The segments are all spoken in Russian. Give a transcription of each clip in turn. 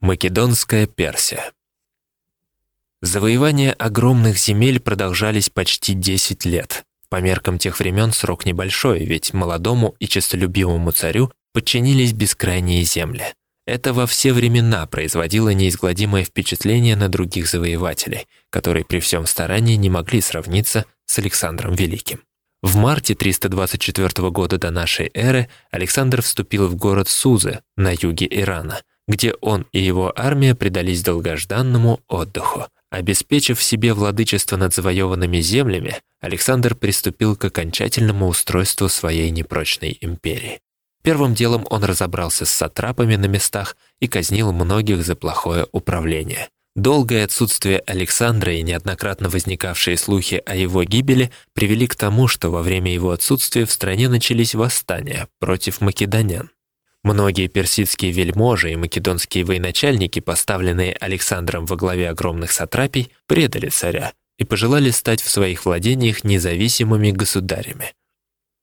Македонская Персия Завоевания огромных земель продолжались почти 10 лет. По меркам тех времен срок небольшой, ведь молодому и честолюбивому царю подчинились бескрайние земли. Это во все времена производило неизгладимое впечатление на других завоевателей, которые при всем старании не могли сравниться с Александром Великим. В марте 324 года до нашей эры Александр вступил в город Сузы на юге Ирана, где он и его армия предались долгожданному отдыху. Обеспечив себе владычество над завоеванными землями, Александр приступил к окончательному устройству своей непрочной империи. Первым делом он разобрался с сатрапами на местах и казнил многих за плохое управление. Долгое отсутствие Александра и неоднократно возникавшие слухи о его гибели привели к тому, что во время его отсутствия в стране начались восстания против македонян. Многие персидские вельможи и македонские военачальники, поставленные Александром во главе огромных сатрапий, предали царя и пожелали стать в своих владениях независимыми государями.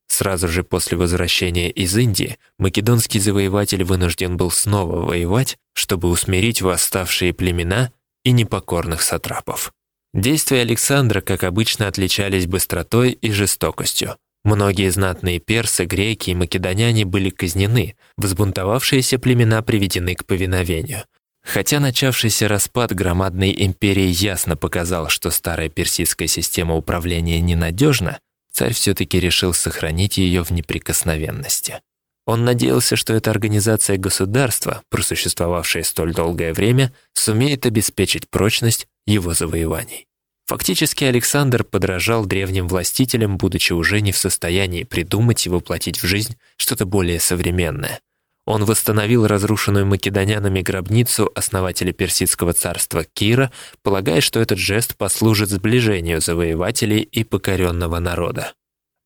Сразу же после возвращения из Индии македонский завоеватель вынужден был снова воевать, чтобы усмирить восставшие племена и непокорных сатрапов. Действия Александра, как обычно, отличались быстротой и жестокостью. Многие знатные персы, греки и македоняне были казнены, взбунтовавшиеся племена приведены к повиновению. Хотя начавшийся распад громадной империи ясно показал, что старая персидская система управления ненадежна, царь все-таки решил сохранить ее в неприкосновенности. Он надеялся, что эта организация государства, просуществовавшая столь долгое время, сумеет обеспечить прочность его завоеваний. Фактически Александр подражал древним властителям, будучи уже не в состоянии придумать и воплотить в жизнь что-то более современное. Он восстановил разрушенную македонянами гробницу основателя персидского царства Кира, полагая, что этот жест послужит сближению завоевателей и покоренного народа.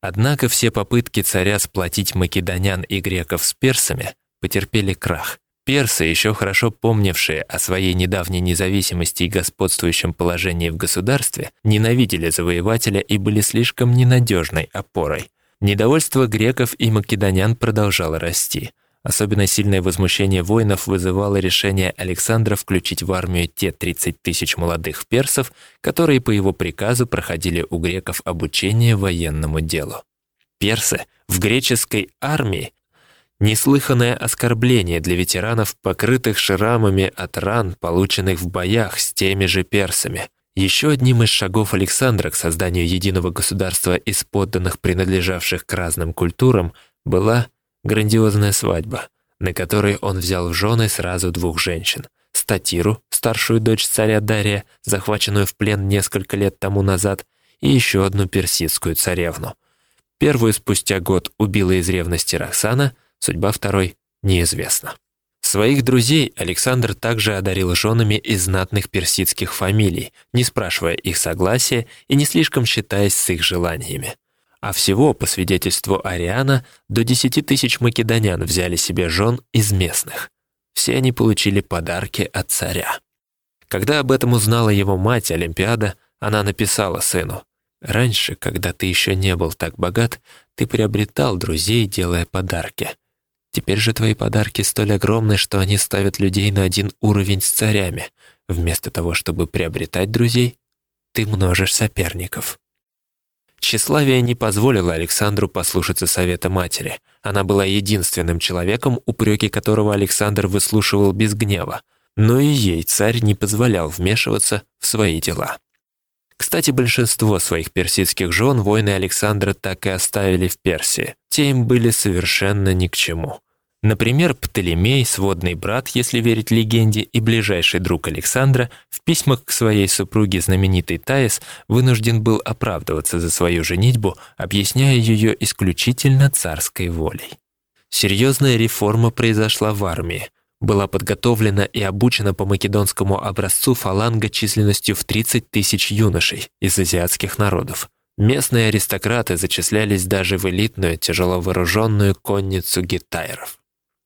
Однако все попытки царя сплотить македонян и греков с персами потерпели крах. Персы, еще хорошо помнившие о своей недавней независимости и господствующем положении в государстве, ненавидели завоевателя и были слишком ненадежной опорой. Недовольство греков и македонян продолжало расти. Особенно сильное возмущение воинов вызывало решение Александра включить в армию те 30 тысяч молодых персов, которые по его приказу проходили у греков обучение военному делу. Персы в греческой армии Неслыханное оскорбление для ветеранов, покрытых шрамами от ран, полученных в боях с теми же персами. Еще одним из шагов Александра к созданию единого государства из подданных, принадлежавших к разным культурам, была грандиозная свадьба, на которой он взял в жены сразу двух женщин. Статиру, старшую дочь царя Дария, захваченную в плен несколько лет тому назад, и еще одну персидскую царевну. Первую спустя год убила из ревности Роксана – Судьба второй неизвестна. Своих друзей Александр также одарил женами из знатных персидских фамилий, не спрашивая их согласия и не слишком считаясь с их желаниями. А всего, по свидетельству Ариана, до 10 тысяч македонян взяли себе жен из местных. Все они получили подарки от царя. Когда об этом узнала его мать, Олимпиада, она написала сыну, «Раньше, когда ты еще не был так богат, ты приобретал друзей, делая подарки. Теперь же твои подарки столь огромны, что они ставят людей на один уровень с царями. Вместо того, чтобы приобретать друзей, ты множишь соперников. Тщеславие не позволило Александру послушаться совета матери. Она была единственным человеком, упреки которого Александр выслушивал без гнева. Но и ей царь не позволял вмешиваться в свои дела. Кстати, большинство своих персидских жен воины Александра так и оставили в Персии. Те им были совершенно ни к чему. Например, Птолемей, сводный брат, если верить легенде, и ближайший друг Александра, в письмах к своей супруге знаменитой Таис вынужден был оправдываться за свою женитьбу, объясняя ее исключительно царской волей. Серьезная реформа произошла в армии была подготовлена и обучена по македонскому образцу фаланга численностью в 30 тысяч юношей из азиатских народов. Местные аристократы зачислялись даже в элитную тяжеловооруженную конницу гитайров.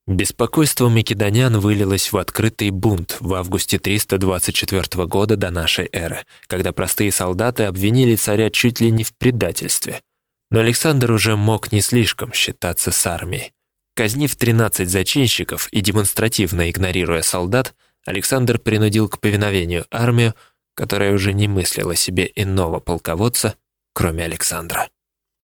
Беспокойство македонян вылилось в открытый бунт в августе 324 года до нашей эры, когда простые солдаты обвинили царя чуть ли не в предательстве. Но Александр уже мог не слишком считаться с армией. Казнив 13 зачинщиков и демонстративно игнорируя солдат, Александр принудил к повиновению армию, которая уже не мыслила себе иного полководца, кроме Александра.